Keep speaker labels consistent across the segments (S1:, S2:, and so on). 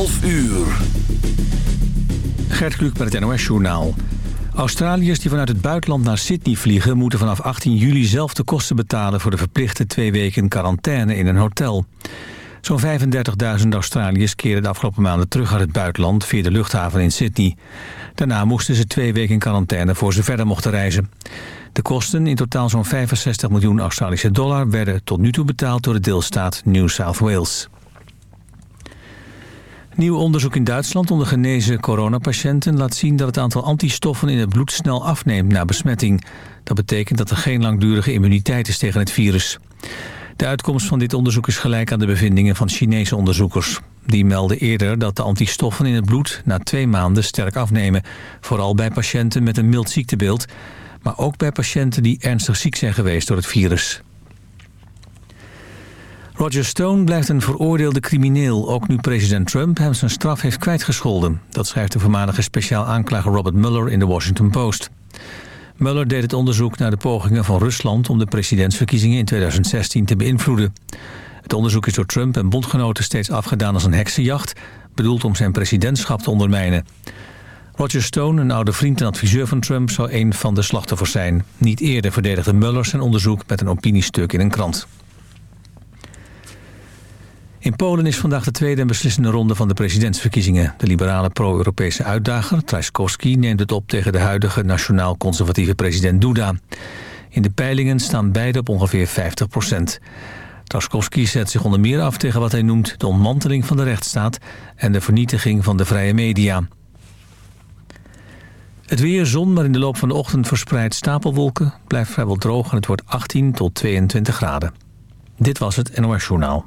S1: 12 uur.
S2: Gert Kluk met het NOS-journaal. Australiërs die vanuit het buitenland naar Sydney vliegen... moeten vanaf 18 juli zelf de kosten betalen... voor de verplichte twee weken quarantaine in een hotel. Zo'n 35.000 Australiërs keren de afgelopen maanden terug uit het buitenland... via de luchthaven in Sydney. Daarna moesten ze twee weken in quarantaine voor ze verder mochten reizen. De kosten, in totaal zo'n 65 miljoen Australische dollar... werden tot nu toe betaald door de deelstaat New South Wales. Nieuw onderzoek in Duitsland onder genezen coronapatiënten laat zien dat het aantal antistoffen in het bloed snel afneemt na besmetting. Dat betekent dat er geen langdurige immuniteit is tegen het virus. De uitkomst van dit onderzoek is gelijk aan de bevindingen van Chinese onderzoekers. Die melden eerder dat de antistoffen in het bloed na twee maanden sterk afnemen. Vooral bij patiënten met een mild ziektebeeld, maar ook bij patiënten die ernstig ziek zijn geweest door het virus. Roger Stone blijft een veroordeelde crimineel... ook nu president Trump hem zijn straf heeft kwijtgescholden. Dat schrijft de voormalige speciaal aanklager Robert Mueller in de Washington Post. Mueller deed het onderzoek naar de pogingen van Rusland... om de presidentsverkiezingen in 2016 te beïnvloeden. Het onderzoek is door Trump en bondgenoten steeds afgedaan als een heksenjacht... bedoeld om zijn presidentschap te ondermijnen. Roger Stone, een oude vriend en adviseur van Trump... zou een van de slachtoffers zijn. Niet eerder verdedigde Mueller zijn onderzoek met een opiniestuk in een krant. In Polen is vandaag de tweede en beslissende ronde van de presidentsverkiezingen. De liberale pro-Europese uitdager, Trzaskowski, neemt het op tegen de huidige nationaal-conservatieve president Duda. In de peilingen staan beide op ongeveer 50 procent. Trzaskowski zet zich onder meer af tegen wat hij noemt de ontmanteling van de rechtsstaat en de vernietiging van de vrije media. Het weer, zon, maar in de loop van de ochtend verspreid stapelwolken. Blijft vrijwel droog en het wordt 18 tot 22 graden. Dit was het NOS Journaal.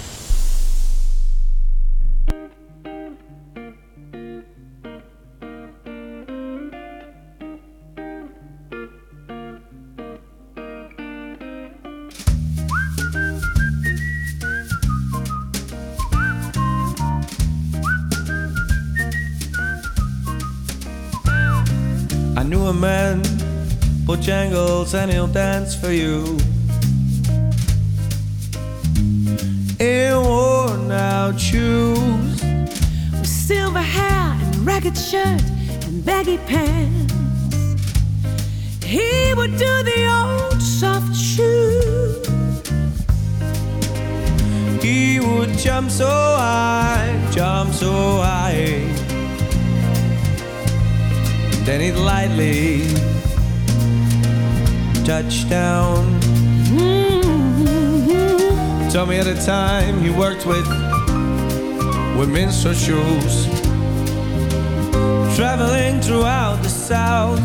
S3: And he'll dance for you. In worn out shoes,
S4: with silver hair and ragged shirt and baggy pants. He would do the old soft shoe.
S3: he would jump so high, jump so high. Then he'd lightly touch down. Mm-hmm. Told me at a time he worked with minstrel shoes, traveling throughout the South,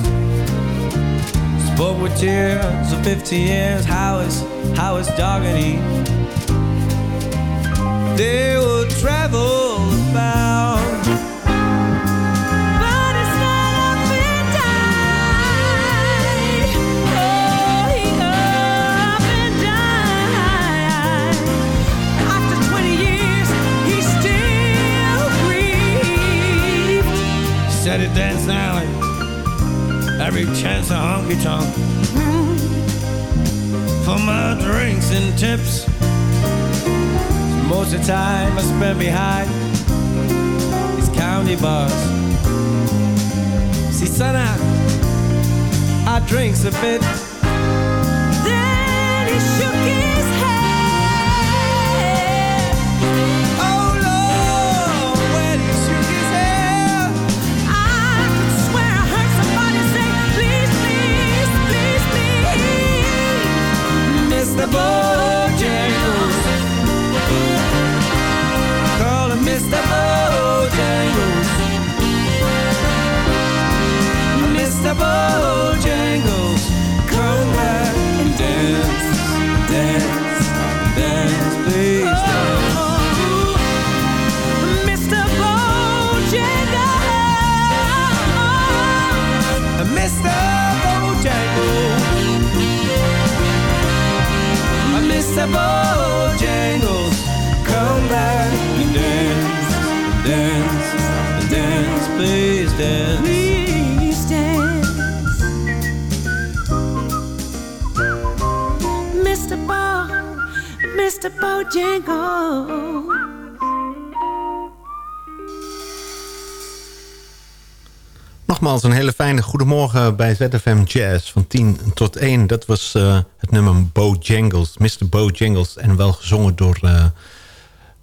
S3: Spoke with tears of 50 years, how is, how is Doggedy? They will travel It dance alley. Every chance a honky tonk. For my drinks and tips. Most of the time I spend behind these county bars. See, son, I, I drinks a bit.
S4: Then he
S3: Bojangles. Call him Mr. Bojangles. Mr. Bojangles. Come back and dance, dance,
S4: Bojangles.
S3: Come back and dance, dance, dance, please dance.
S4: Please dance. Mr. Bo, Mr. Bojangles.
S5: Nogmaals een hele fijne goedemorgen bij ZFM Jazz van 10 tot 1. Dat was eh, het nummer Bojangles, Mr. Bojangles. En wel gezongen door eh,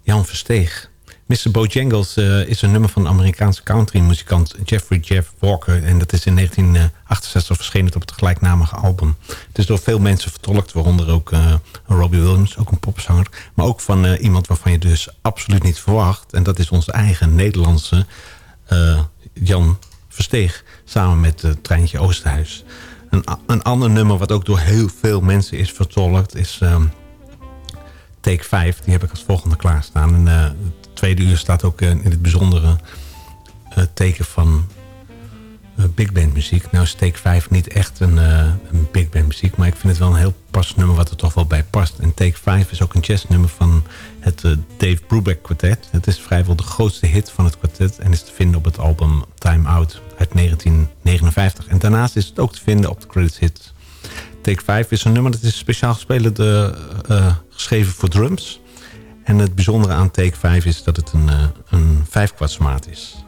S5: Jan Versteeg. Mr. Bojangles uh, is een nummer van de Amerikaanse countrymuzikant Jeffrey Jeff Walker. En dat is in 1968 verschenen op het gelijknamige album. Het is door veel mensen vertolkt, waaronder ook Robbie Williams, ook een popzanger. Maar ook van iemand waarvan je dus absoluut niet verwacht. En dat is onze eigen Nederlandse Jan Versteeg. Samen met het Treintje Oosterhuis. Een, een ander nummer wat ook door heel veel mensen is vertolkt is... Um, Take 5, die heb ik als volgende klaarstaan. En uh, het tweede uur staat ook uh, in het bijzondere uh, teken van big band muziek. Nou is Take 5 niet echt een, een, big band muziek, maar ik vind het wel een heel pas nummer wat er toch wel bij past. En Take 5 is ook een jazznummer van het Dave Brubeck kwartet. Het is vrijwel de grootste hit van het kwartet en is te vinden op het album Time Out uit 1959. En daarnaast is het ook te vinden op de credits hit Take 5 is een nummer dat is speciaal gespeeld, uh, uh, geschreven voor drums. En het bijzondere aan Take 5 is dat het een, een vijfkwartsmaat is.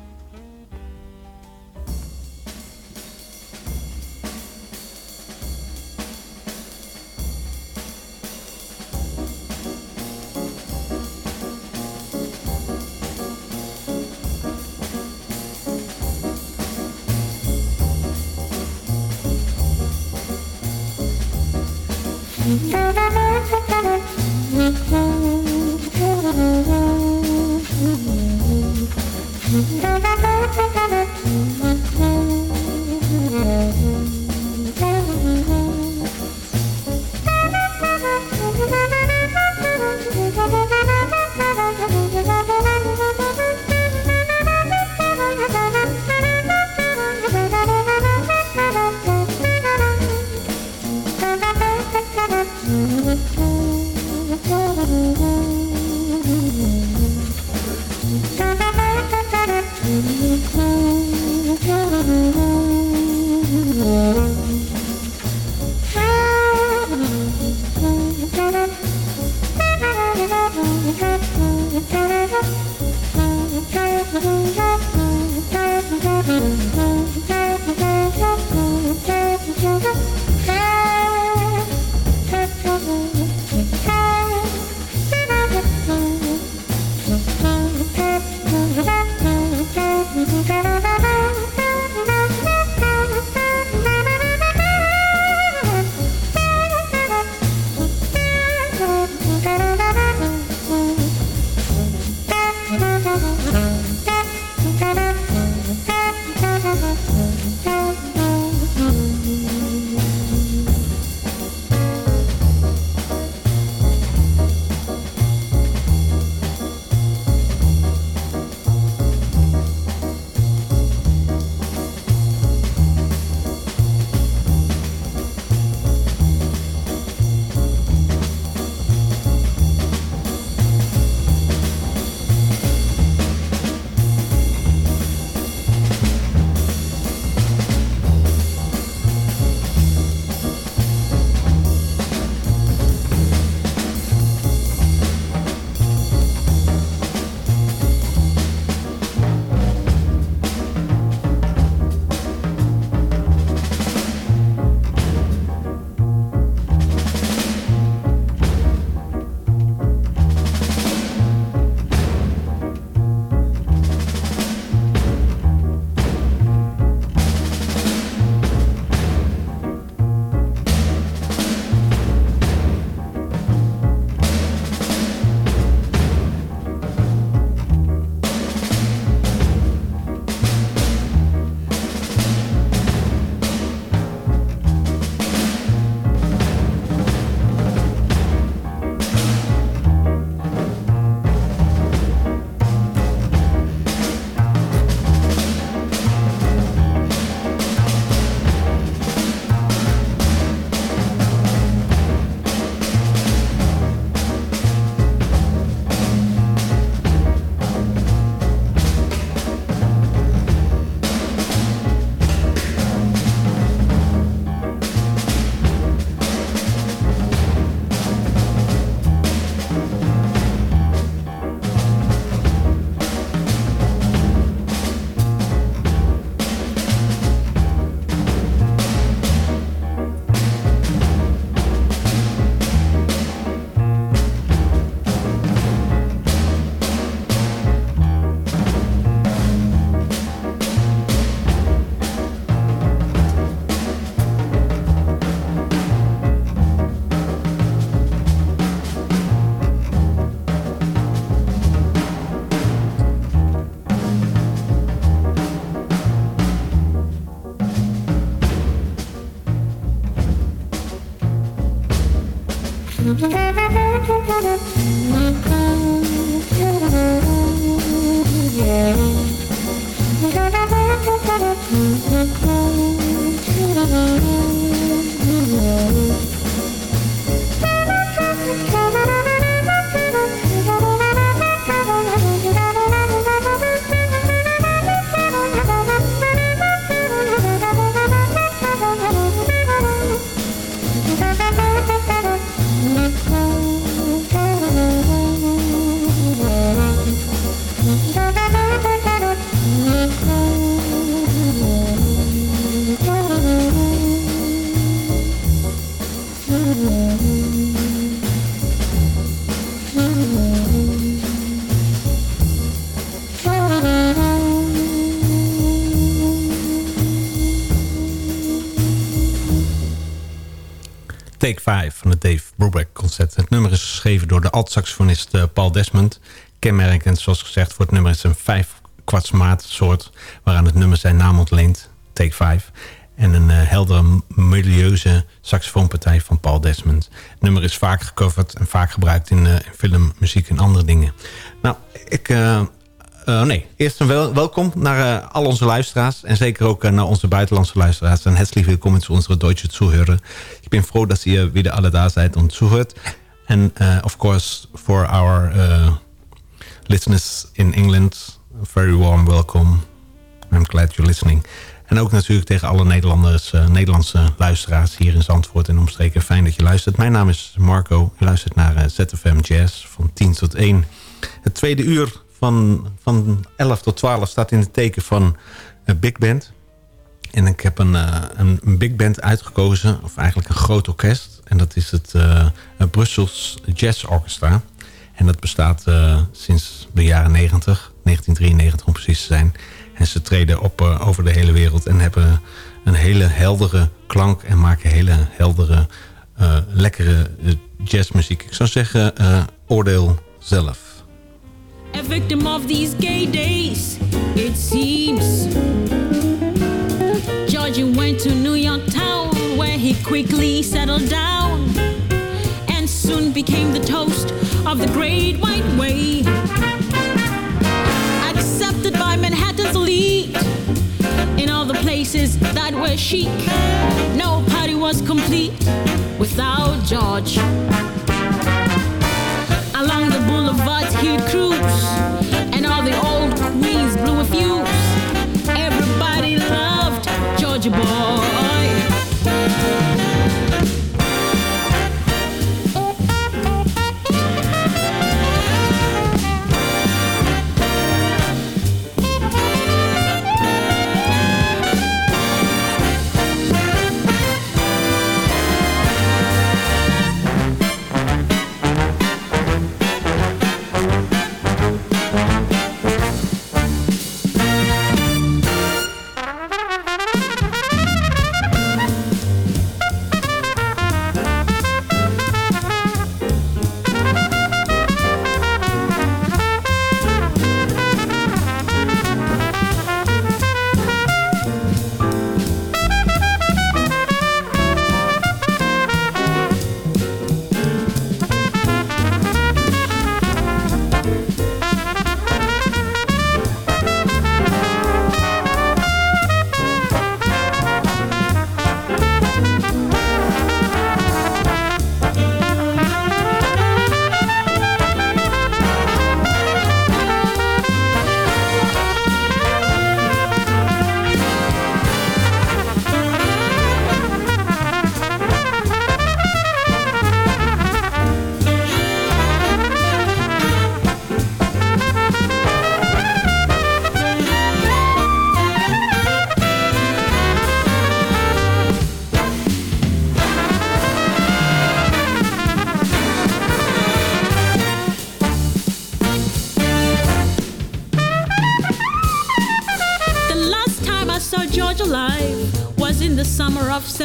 S5: Take 5 van het Dave Brubeck concert. Het nummer is geschreven door de alt-saxofonist eh, Paul Desmond. Kenmerkend, zoals gezegd, voor het nummer is een vijf kwartsmaat soort... waaraan het nummer zijn naam ontleent, Take 5. En een eh, heldere, melodieuze saxofoonpartij van Paul Desmond. Het nummer is vaak gecoverd en vaak gebruikt in, in film, muziek en andere dingen. Nou, ik... eh, nee, eerst een wel welkom naar eh, al onze luisteraars. En zeker ook eh, naar onze buitenlandse luisteraars. En herzlich willkommen zu unsere deutsche Zuhörer. Ik ben froh dass ihr wieder alle da seid und zuhört. And of course, for our listeners in England, very warm welcome. I'm glad you're listening. En ook natuurlijk tegen alle Nederlanders, Nederlandse luisteraars hier in Zandvoort en omstreken. Fijn dat je luistert. Mijn naam is Marco. U luistert naar ZFM Jazz van 10 tot 1. Het tweede uur van, van 11 tot 12 staat in het teken van een big band. En ik heb een, eh, een, een big band uitgekozen, of eigenlijk een groot orkest. En dat is het eh, het Brussels Jazz Orchestra. En dat bestaat eh, sinds de jaren 90, 1993 om precies te zijn. En ze treden op eh, over de hele wereld en hebben een hele heldere klank... en maken hele heldere, eh, lekkere eh, jazzmuziek. Ik zou zeggen, eh, oordeel zelf.
S4: A victim of these gay days, it seems. Georgie went to New York town where he quickly settled down and soon became the toast of the great white way. Accepted by Manhattan's elite in all the places that were chic. No party was complete without George. Cruise, and all the old queens blew a fuse.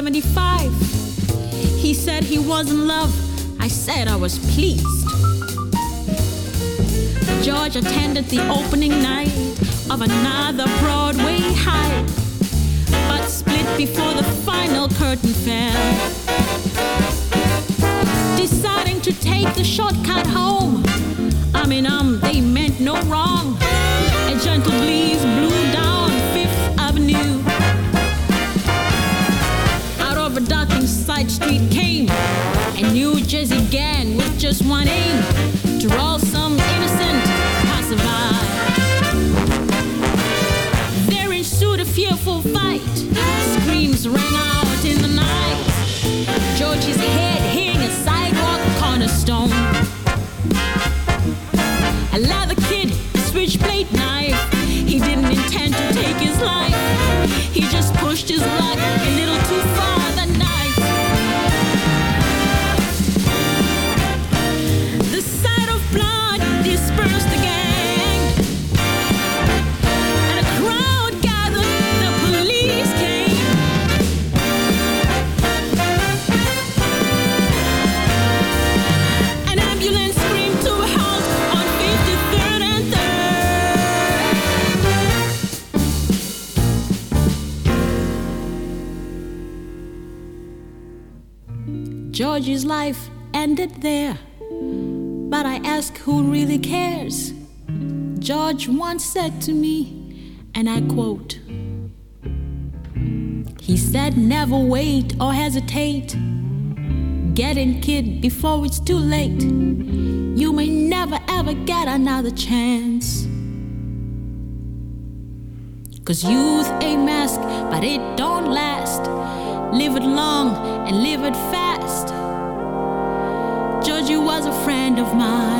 S4: 75. He said he was in love. I said I was pleased. George attended the opening night of another Broadway high, but split before the final curtain fell. Deciding to take the shortcut home. I mean, um, they meant no wrong. A gentle breeze blew down Fifth Avenue. New Jersey gang with just one aim to roll some innocent passerby. There ensued a fearful fight. Screams rang out in the night. George's head hitting a sidewalk cornerstone. A leather kid, a switchblade knife. He didn't intend to take his life. He just pushed his 3rd. George's life ended there. But I ask who really cares? George once said to me, and I quote He said, Never wait or hesitate. Get in, kid, before it's too late. You may never ever get another chance. Cause youth ain't mask, but it don't last. Live it long and live it fast. Georgie was a friend of mine.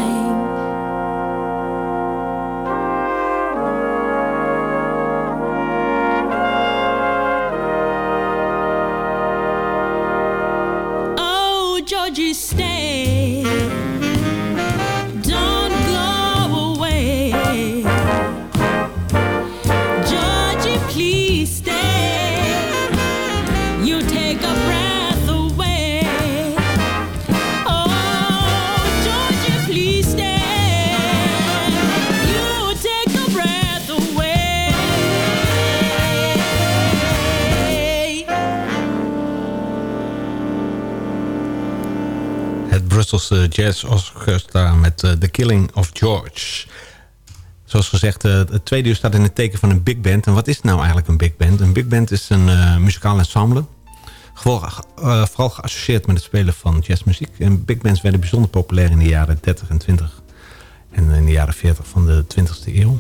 S5: Jazz Orchestra met eh, The Killing of George. Zoals gezegd, eh, het tweede uur staat in het teken van een big band. En wat is nou eigenlijk een big band? Een big band is een eh, muzikaal ensemble. Vooral geassocieerd met het spelen van jazzmuziek. En big bands werden bijzonder populair in de jaren 30 en 20. En in de jaren 40 van de 20e eeuw.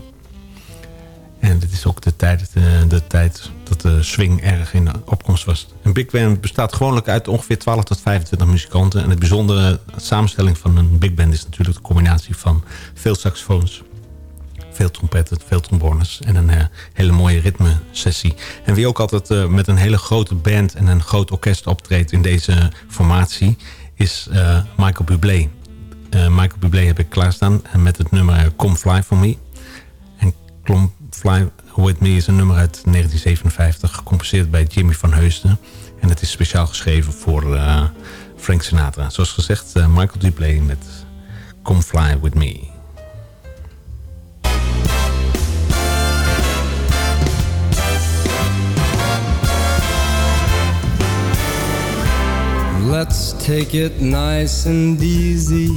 S5: En dit is ook de tijd, de tijd dat de swing erg in opkomst was. Een big band bestaat gewoonlijk uit ongeveer 12 tot 25 muzikanten. En het bijzondere samenstelling van een big band is natuurlijk de combinatie van veel saxofoons, veel trompetten, veel trombones en een eh, hele mooie ritmesessie. En wie ook altijd eh, met een hele grote band en een groot orkest optreedt in deze formatie is eh, Michael Bublé. Michael Bublé heb ik klaarstaan met het nummer Come Fly For Me. En Come Fly With Me is een nummer uit 1957, gecomposeerd bij Jimmy van Heusden. En het is speciaal geschreven voor eh, Frank Sinatra. Zoals gezegd, eh, Michael Bublé met Come Fly With Me.
S6: Let's take it nice and easy.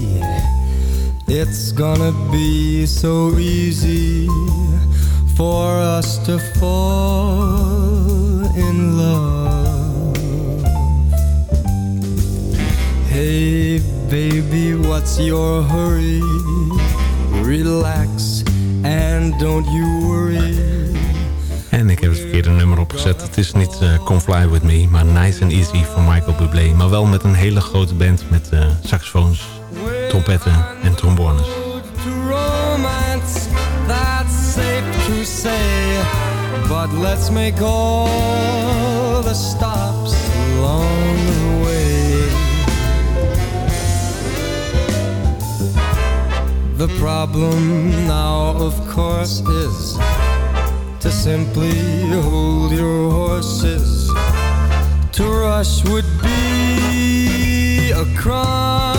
S6: It's gonna be so easy for us to fall in love. Hey, baby, what's your hurry? Relax and don't you worry.
S5: En ik heb het verkeerde nummer opgezet. Het is niet eh, Come Fly With Me, maar Nice and Easy van Michael Bublé. Maar wel met een hele grote band met eh, saxofoons, trompetten en trombones.
S6: But let's make all the stops along the way. The problem now, of course, is to simply hold your horses. To rush would be a crime.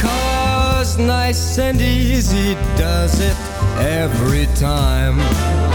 S6: Cause nice and easy does it every time.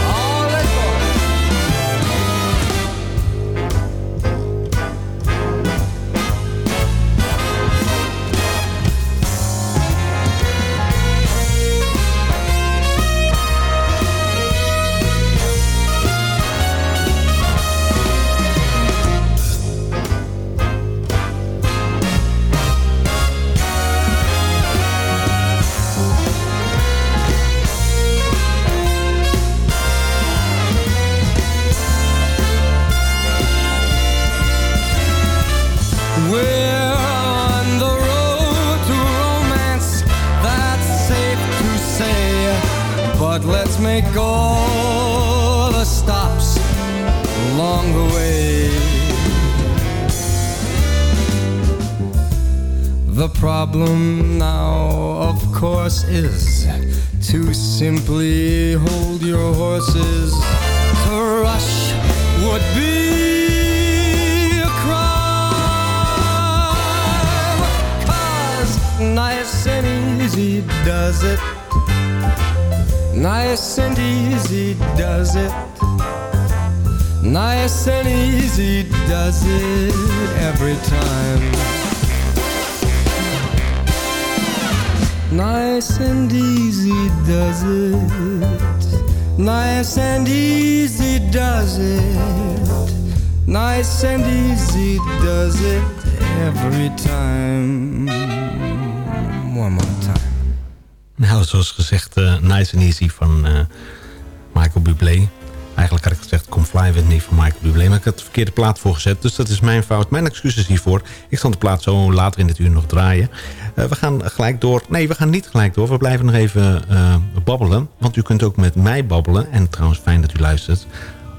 S5: Verkeerde plaat voorgezet, dus dat is mijn fout. Mijn excuses hiervoor. Ik zal de plaat zo later in dit uur nog draaien. Eh, we gaan gelijk door. Nee, we gaan niet gelijk door. We blijven nog even eh, babbelen. Want u kunt ook met mij babbelen. En trouwens, fijn dat u luistert.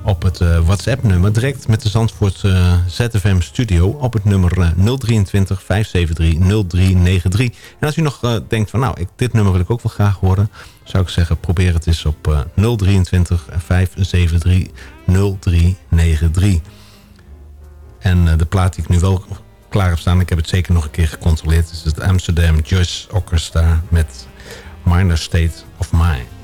S5: Op het eh, WhatsApp-nummer. Direct met de Zandvoort ZFM Studio. Op het nummer eh, 023 573 0393. En als u nog denkt van nou, ik, dit nummer wil ik ook wel graag horen. Zou ik zeggen, probeer het eens op eh, 023 573 0393. En eh, de plaat die ik nu wel klaar heb staan, ik heb het zeker nog een keer gecontroleerd, is het Amsterdam Jazz Orchestra met Minor State of Mind.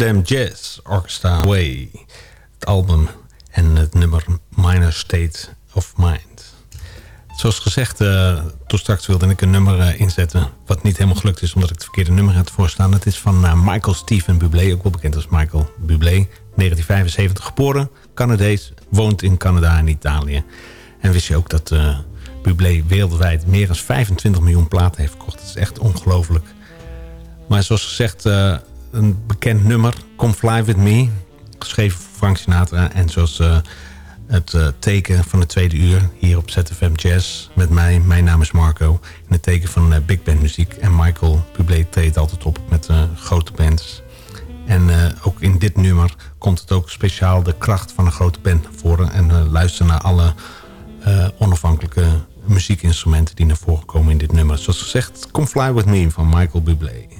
S5: Amsterdam Jazz Orchestra Way. Het album en het nummer Minor State of Mind. Zoals gezegd, uh, toen straks wilde ik een nummer uh, inzetten... wat niet helemaal gelukt is omdat ik het verkeerde nummer had voorstaan. Het is van uh, Michael Stephen Bublé, ook wel bekend als Michael Bublé. 1975 geboren, Canadees, woont in Canada en Italië. En wist je ook dat Bublé wereldwijd meer dan 25 miljoen platen heeft verkocht. Dat is echt ongelooflijk. Maar zoals gezegd, een bekend nummer, Come Fly With Me... geschreven voor Frank Sinatra en zoals het uh, teken van het tweede uur hier op ZFM Jazz met mij. Mijn naam is Marco. In het teken van uh, big band muziek. En Michael Bublé treedt altijd op met grote bands. En ook in dit nummer komt het ook speciaal de kracht van een grote band naar voren. En luister naar alle onafhankelijke muziekinstrumenten die naar voren komen in dit nummer. Zoals gezegd, Come Fly With Me van Michael Bublé.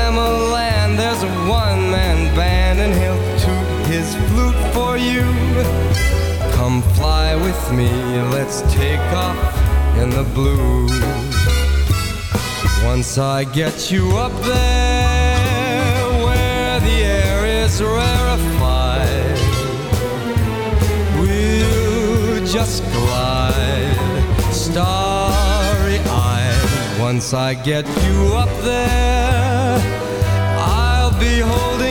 S6: me, let's take off in the blue. Once I get you up there, where the air is rarefied, we'll just glide. Starry eyed, once I get you up there, I'll be holding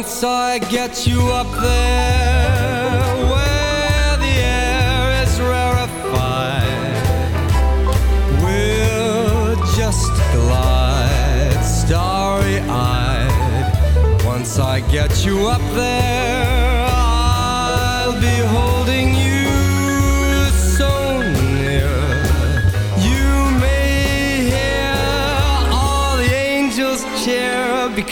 S6: Once I get you up there where the air is rarefied, we'll just glide starry eyed. Once I get you up there,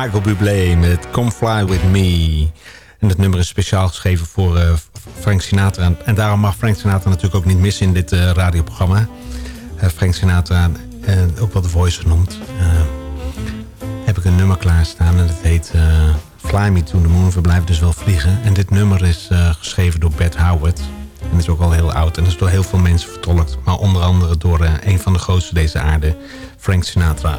S5: Michael Bublé met Come Fly With Me. En het nummer is speciaal geschreven voor uh, Frank Sinatra. En, daarom mag Frank Sinatra natuurlijk ook niet missen in dit uh, radioprogramma. Uh, Frank Sinatra, ook wel de Voice genoemd. heb ik een nummer klaarstaan en dat heet Fly Me To The Moon. We blijven dus wel vliegen. En dit nummer is geschreven door Bert Howard. En is ook al heel oud en is door heel veel mensen vertolkt. Maar onder andere door een van de grootste deze aarde, Frank Sinatra.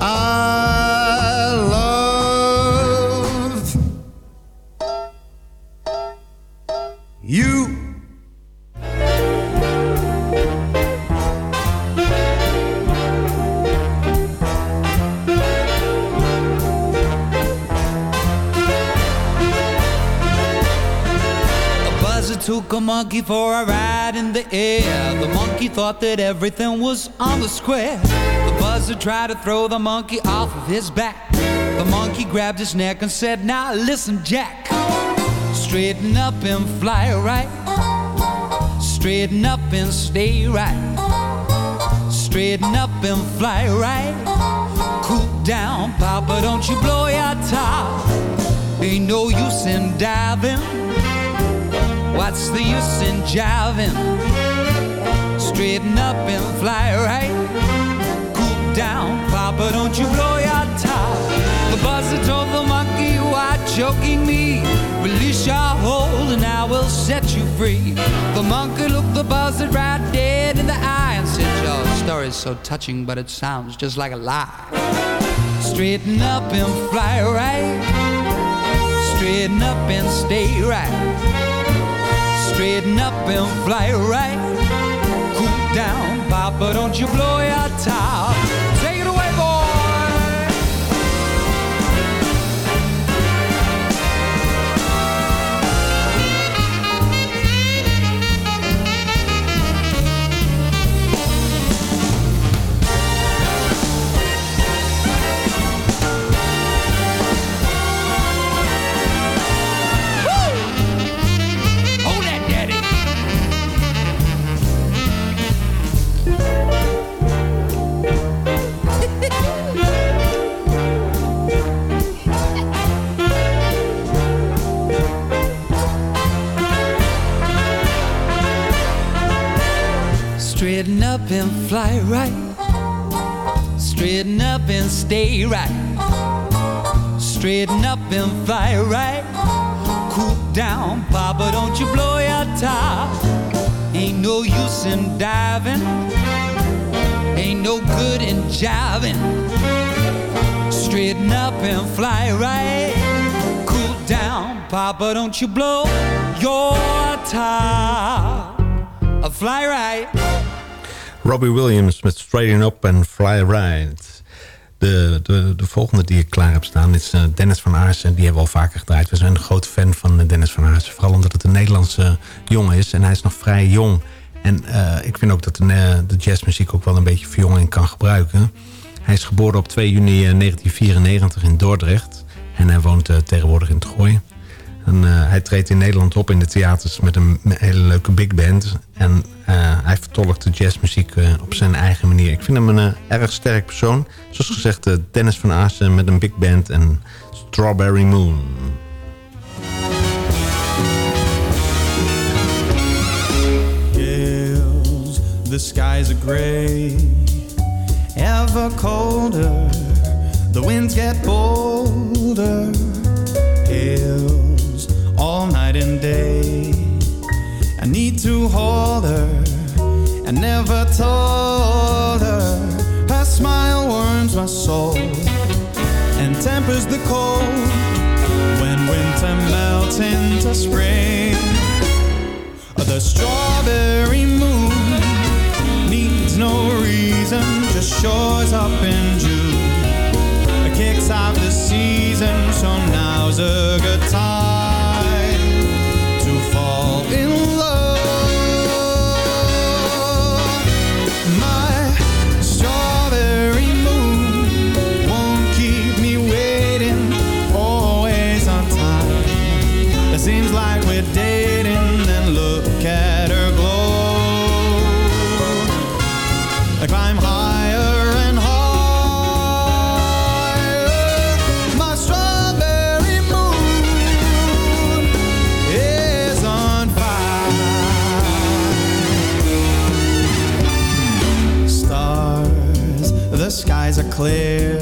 S7: I love you.
S8: Took a monkey for a ride the air. The monkey thought that everything was on the square. The buzzer tried to throw the monkey off of his back. The monkey grabbed his neck and said, Now listen, Jack. Straighten up and fly right. Straighten up and stay right. Straighten up and fly right. Cool down, Papa, don't you blow your top. Ain't no use in diving. What's the use in jiving? Straighten up and fly right. Cool down, Papa, don't you blow your top. The buzzer told the monkey, are choking me. Release your hold and I will set you free. The monkey looked the buzzard right dead in the eye and said, Your story's so touching, but it sounds just like a lie. Straighten up and fly right. Straighten up and stay right. Straighten up and fly right. Down, Papa, don't you blow your top. Stay right. Straighten up and fly right. Cool down, Papa, don't you blow your top. Ain't no use in diving. Ain't no good in jiving. Straighten up and fly right. Cool down, Papa, don't you blow your top. Fly right.
S5: Robbie Williams met Straighten Up and Fly Right. De, de, de, volgende die ik klaar heb staan is eh, Dennis van Aarsen. Die hebben we al vaker gedraaid. We zijn een groot fan van eh, Dennis van Aarsen. Vooral omdat het een Nederlandse eh, jongen is. En hij is nog vrij jong. En ik vind ook dat de, de, jazzmuziek ook wel een beetje verjonging kan gebruiken. Hij is geboren op 2 juni 1994 in Dordrecht. En hij woont tegenwoordig in Trooi. En, eh, hij treedt in Nederland op in de theaters met een hele leuke big band. En eh, hij vertolkt de jazzmuziek eh, op zijn eigen manier. Ik vind hem een erg sterk persoon. Zoals gezegd, Dennis van Aarsen met een big band en Strawberry Moon.
S9: the skies are gray, ever colder. The winds get bolder. night and day. I need to hold her. I never told her. Her smile warms my soul and tempers the cold when winter melts into spring. The strawberry moon needs no reason, just shows up in June. It kicks out the season, so now's a good time. clear.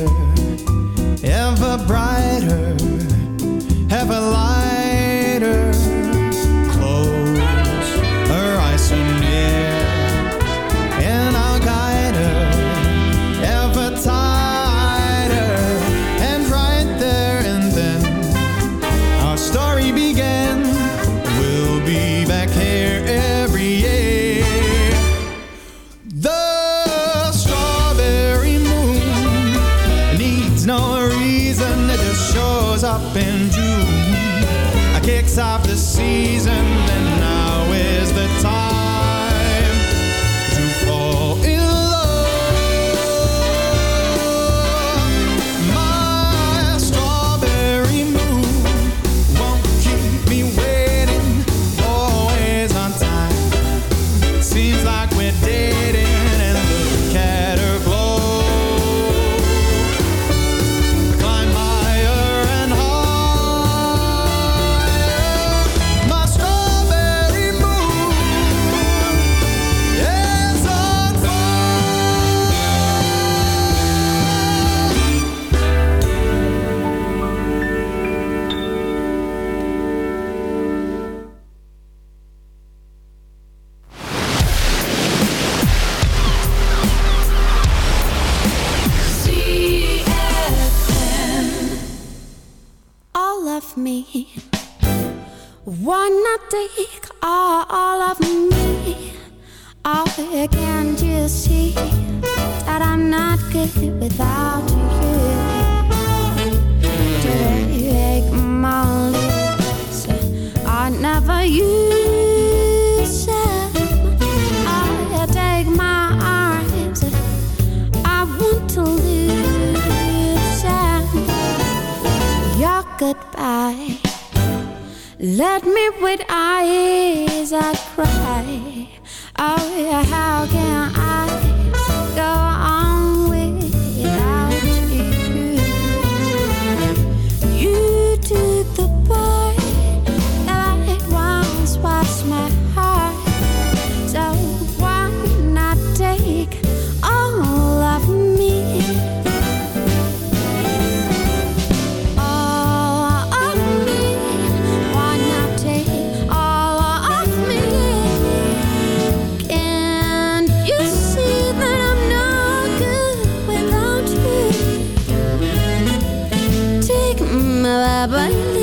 S10: bailar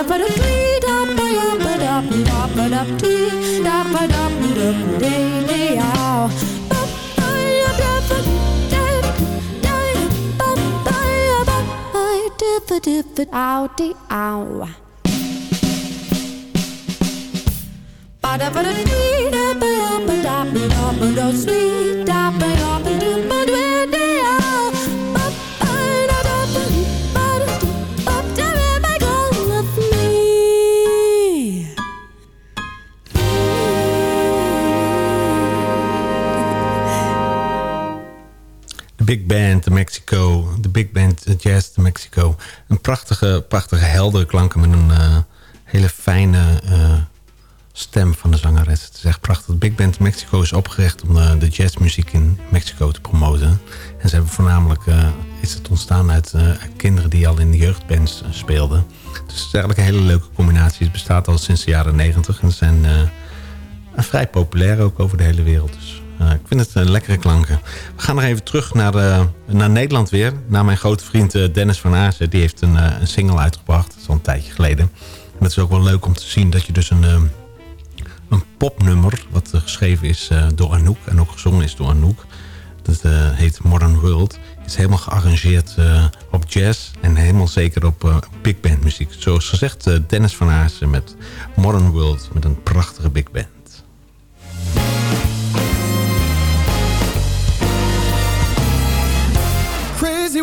S10: da ba da dee da ba ya ba da ba ba da dee da ba da ba da. Ba ba da ba da da ba ba ya ba ba da ba da ba out day
S5: klanken met een eh, hele fijne eh, stem van de zangeres. Het is echt prachtig. Big Band Mexico is opgericht om eh, de jazzmuziek in Mexico te promoten. En ze hebben voornamelijk, is het ontstaan uit, kinderen die al in de jeugdbands speelden. Dus het is eigenlijk een hele leuke combinatie. Het bestaat al sinds de jaren negentig en ze zijn vrij populair ook over de hele wereld. Dus eh, ik vind het eh, lekkere klanken. We gaan nog even terug naar, eh, naar Nederland weer. Naar mijn grote vriend eh, Dennis van Azen. Die heeft een, een single uitgebracht. Dat is al een tijdje geleden. En het is ook wel leuk om te zien dat je dus een, een popnummer... wat geschreven is door Anouk en ook gezongen is door Anouk. Dat heet Modern World. is helemaal gearrangeerd op jazz en helemaal zeker op big band muziek. Zoals gezegd, Dennis van Aarsen met Modern World met een prachtige big band.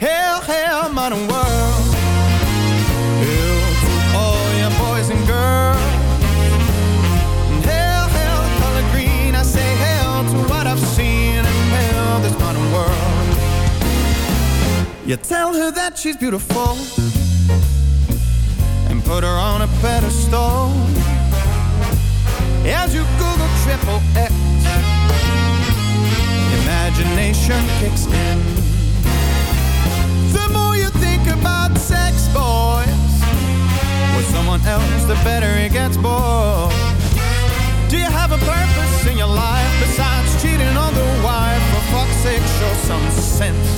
S9: Hell, hell, modern world. Hell to all your boys and girls. Hell, hell, color green. I say hell to what I've seen, and hell, this modern world. You tell her that she's beautiful, and put her on a pedestal. As you Google triple X, imagination kicks in. About sex, boys, with someone else, the better it gets, boy. Do you have a purpose in your life besides cheating on the wife? For fuck's sake, show some sense.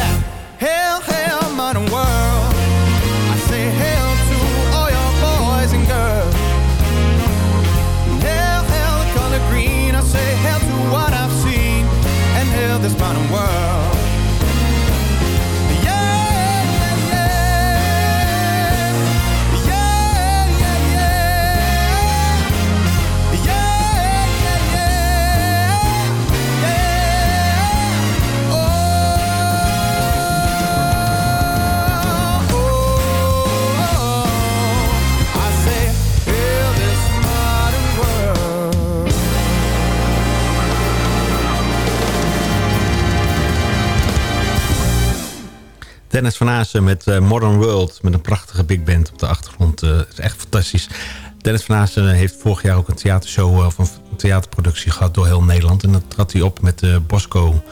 S9: That. Hell, hell, modern world.
S5: Dennis van Azen met eh, Modern World. Met een prachtige big band op de achtergrond. Eh, is echt fantastisch. Dennis van Azen heeft vorig jaar ook een theatershow... eh, of een theaterproductie gehad door heel Nederland. En dat trad hij op met de Bosco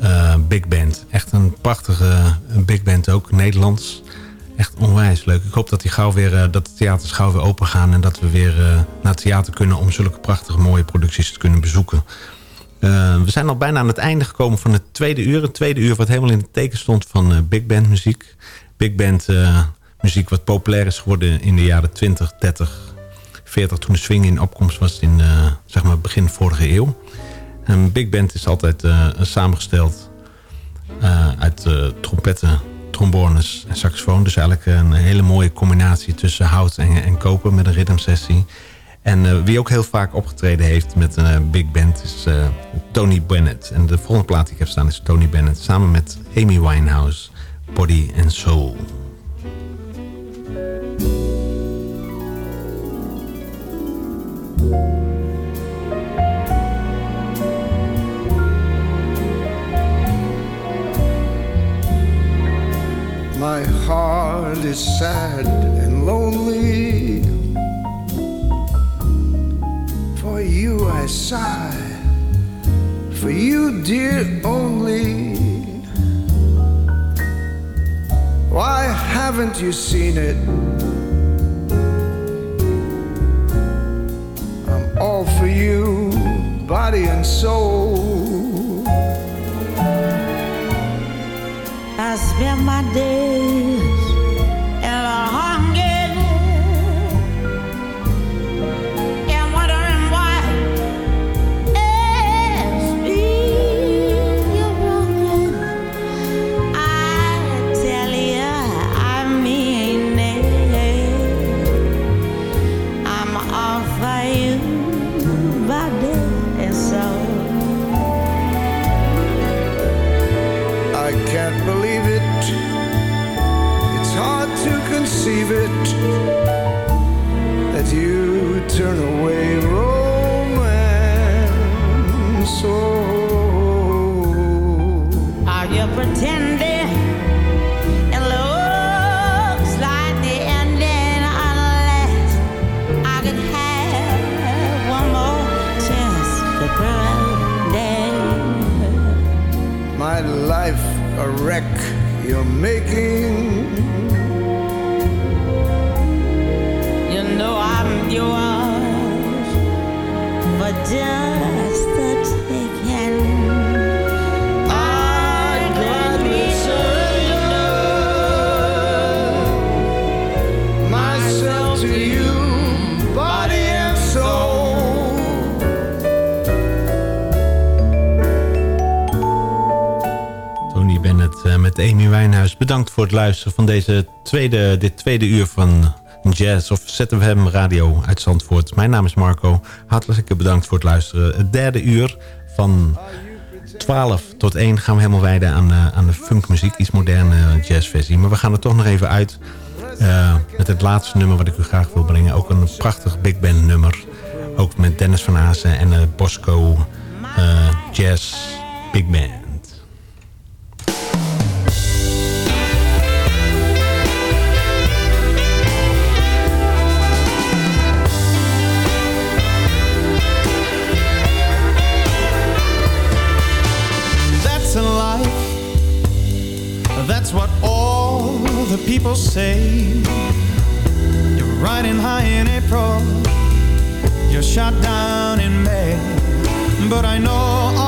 S5: eh, big band. Echt een prachtige eh, big band ook, Nederlands. Echt onwijs leuk. Ik hoop dat, die gauw weer, eh, dat de theaters gauw weer open gaan... en dat we weer eh, naar theater kunnen... om zulke prachtige mooie producties te kunnen bezoeken. Eh, we zijn al bijna aan het einde gekomen van het tweede uur. Het tweede uur wat helemaal in het teken stond van eh, big band muziek. Big band eh, muziek wat populair is geworden in de jaren 20, 30, 40... toen de swing in opkomst was in zeg maar begin vorige eeuw. Een big band is altijd samengesteld uit trompetten, trombones en saxofoon. Dus eigenlijk een hele mooie combinatie tussen hout en, en koper met een rhythmsessie. En eh, wie ook heel vaak opgetreden heeft met een eh, big band is eh, Tony Bennett. En de volgende plaat die ik heb staan is Tony Bennett samen met Amy Winehouse, Body and Soul.
S11: My heart is sad and lonely. For you I sigh, for you, dear, only. Why haven't you seen it? I'm all for you, body and soul.
S12: I spend my days
S5: Bedankt voor het luisteren van deze tweede, dit tweede uur van Jazz of ZFM Radio uit Zandvoort. Mijn naam is Marco. Hartelijk bedankt voor het luisteren. Het derde uur van 12 tot 1 gaan we helemaal wijden aan, eh, aan de funkmuziek. Iets moderne jazzversie. Maar we gaan er toch nog even uit eh, met het laatste nummer wat ik u graag wil brengen. Ook een prachtig big band nummer. Ook met Dennis van Azen en uh, Bosco eh, Jazz Big Band.
S9: People say. You're riding high in April. You're shot down in May. But I know